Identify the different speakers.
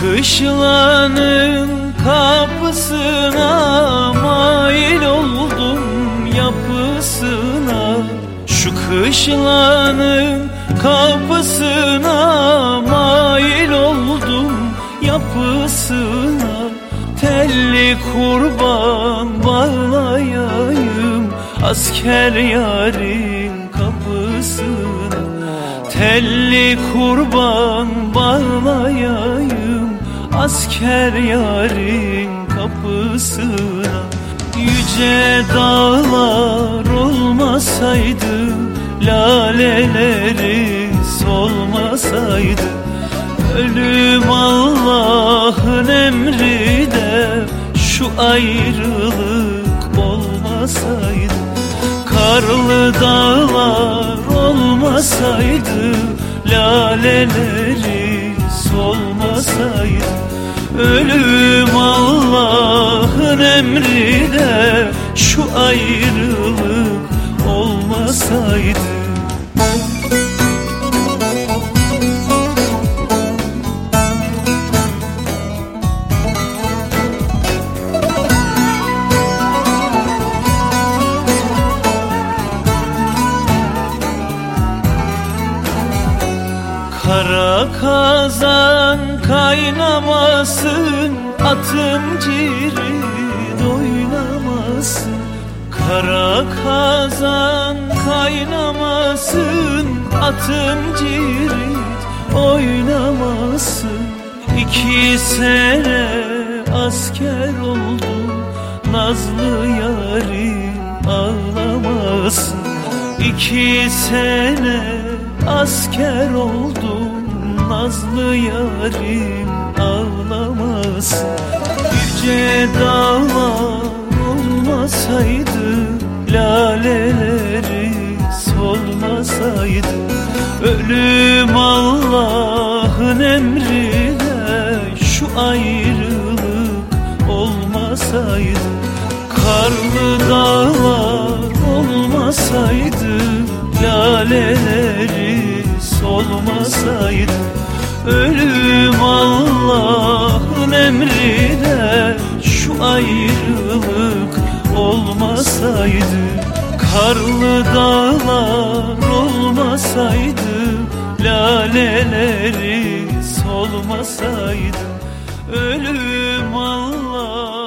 Speaker 1: kışlanın kapısına mail oldum yapısına. Şu kışlanın kapısına mail oldum yapısına. Telli kurban bağlayayım asker yarın kapısına. Telli kurban bağlayayım asker yarın kapısına. Yüce dağlar olmasaydı Laleleri solmasaydı. Ölüm Allah'ın emri de Şu ayrılık olmasaydı. Karlı dağlar olmasaydı Laleleri solmasaydı Ölüm Allah'ın emri de Şu ayrılık olmasaydı Kara kazan kaynamasın Atın ciri doynamasın Kara kazan kaynamasın Atın ciri oynamasın. İki sene asker oldum Nazlı yarim ağlamasın. İki sene asker oldum Nazlı yarim ağlamasın Yüce dağlar olmasaydı Laleleri solmasaydı Ölüm Allah'ın emrine Şu ayrılık olmasaydı Karlı dağlar olmasaydı Laleleri solmasaydı Ölüm Allah'ın emrine Şu ayrılık olmasaydı Karlı dağlar olmasaydı Laleleri solmasaydı Ölüm Allah